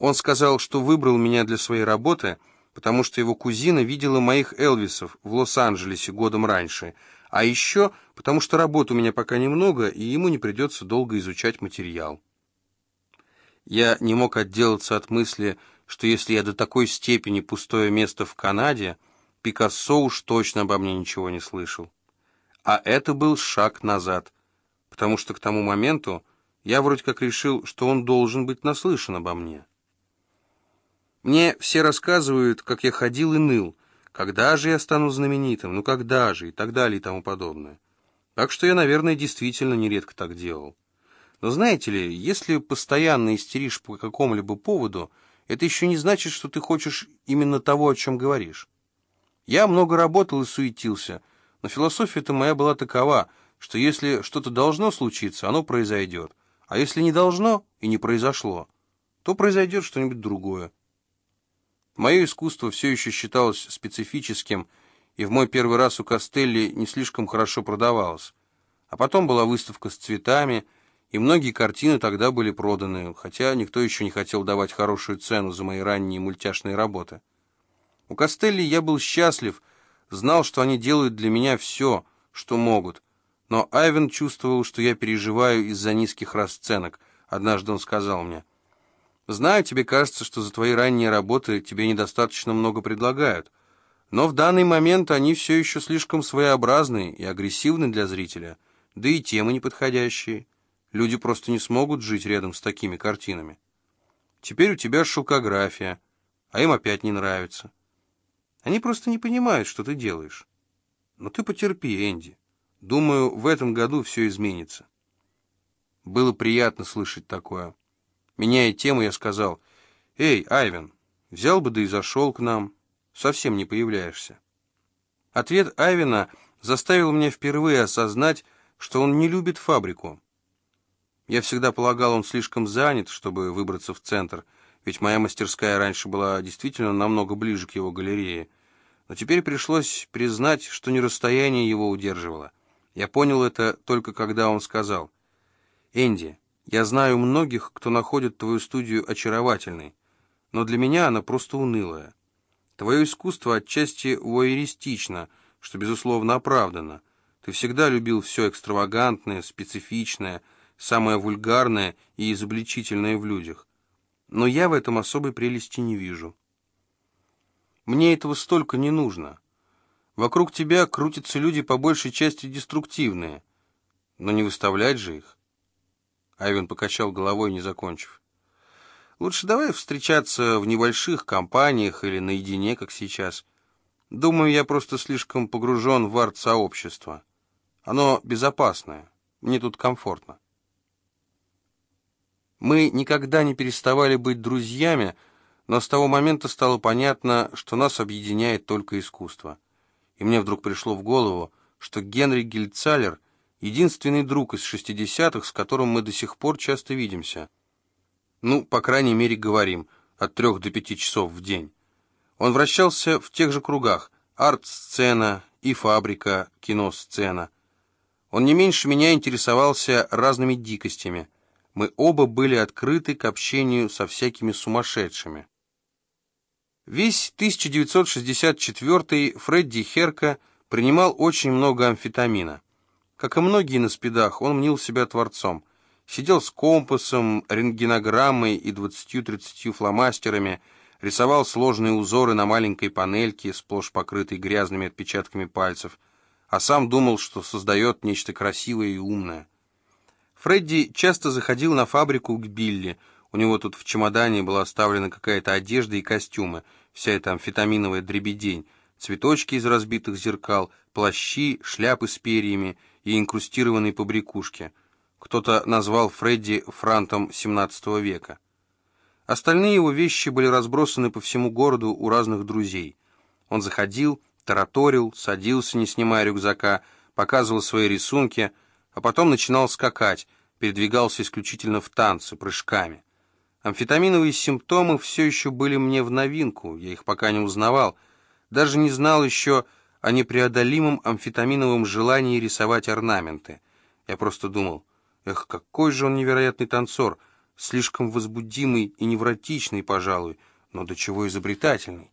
Он сказал, что выбрал меня для своей работы, потому что его кузина видела моих Элвисов в Лос-Анджелесе годом раньше, а еще потому что работы у меня пока немного, и ему не придется долго изучать материал. Я не мог отделаться от мысли, что если я до такой степени пустое место в Канаде, Пикассо уж точно обо мне ничего не слышал. А это был шаг назад, потому что к тому моменту я вроде как решил, что он должен быть наслышан обо мне. Мне все рассказывают, как я ходил и ныл, когда же я стану знаменитым, ну когда же, и так далее и тому подобное. Так что я, наверное, действительно нередко так делал. Но знаете ли, если постоянно истеришь по какому-либо поводу, это еще не значит, что ты хочешь именно того, о чем говоришь. Я много работал и суетился, но философия-то моя была такова, что если что-то должно случиться, оно произойдет. А если не должно и не произошло, то произойдет что-нибудь другое. Мое искусство все еще считалось специфическим, и в мой первый раз у Костелли не слишком хорошо продавалось. А потом была выставка с цветами, и многие картины тогда были проданы, хотя никто еще не хотел давать хорошую цену за мои ранние мультяшные работы. У Костелли я был счастлив, знал, что они делают для меня все, что могут. Но Айвен чувствовал, что я переживаю из-за низких расценок. Однажды он сказал мне, Знаю, тебе кажется, что за твои ранние работы тебе недостаточно много предлагают, но в данный момент они все еще слишком своеобразны и агрессивны для зрителя, да и темы неподходящие. Люди просто не смогут жить рядом с такими картинами. Теперь у тебя шелкография, а им опять не нравится. Они просто не понимают, что ты делаешь. Но ты потерпи, Энди. Думаю, в этом году все изменится. Было приятно слышать такое. Меняя тему, я сказал, «Эй, Айвен, взял бы да и зашел к нам. Совсем не появляешься». Ответ Айвена заставил меня впервые осознать, что он не любит фабрику. Я всегда полагал, он слишком занят, чтобы выбраться в центр, ведь моя мастерская раньше была действительно намного ближе к его галерее. Но теперь пришлось признать, что не расстояние его удерживало. Я понял это только когда он сказал, «Энди, я знаю многих, кто находит твою студию очаровательной, но для меня она просто унылая. Твое искусство отчасти воеристично, что, безусловно, оправдано. Ты всегда любил все экстравагантное, специфичное, самое вульгарное и изобличительное в людях. Но я в этом особой прелести не вижу. Мне этого столько не нужно. Вокруг тебя крутятся люди по большей части деструктивные, но не выставлять же их. Айвен покачал головой, не закончив. «Лучше давай встречаться в небольших компаниях или наедине, как сейчас. Думаю, я просто слишком погружен в арт-сообщество. Оно безопасное, мне тут комфортно». Мы никогда не переставали быть друзьями, но с того момента стало понятно, что нас объединяет только искусство. И мне вдруг пришло в голову, что Генри Гильцалер — единственный друг из шестидесятых, с которым мы до сих пор часто видимся. Ну, по крайней мере, говорим, от трех до пяти часов в день. Он вращался в тех же кругах, арт-сцена и фабрика, кино-сцена. Он не меньше меня интересовался разными дикостями. Мы оба были открыты к общению со всякими сумасшедшими. Весь 1964 Фредди Херка принимал очень много амфетамина. Как и многие на спидах, он мнил себя творцом. Сидел с компасом, рентгенограммой и двадцатью-тридцатью фломастерами, рисовал сложные узоры на маленькой панельке, сплошь покрытой грязными отпечатками пальцев, а сам думал, что создает нечто красивое и умное. Фредди часто заходил на фабрику к Билли. У него тут в чемодане была оставлена какая-то одежда и костюмы, вся эта амфетаминовая дребедень, цветочки из разбитых зеркал, плащи, шляпы с перьями — и инкрустированной побрякушке. Кто-то назвал Фредди франтом XVII века. Остальные его вещи были разбросаны по всему городу у разных друзей. Он заходил, тараторил, садился, не снимая рюкзака, показывал свои рисунки, а потом начинал скакать, передвигался исключительно в танцы, прыжками. Амфетаминовые симптомы все еще были мне в новинку, я их пока не узнавал, даже не знал еще, о непреодолимом амфетаминовом желании рисовать орнаменты. Я просто думал, эх, какой же он невероятный танцор, слишком возбудимый и невротичный, пожалуй, но до чего изобретательный.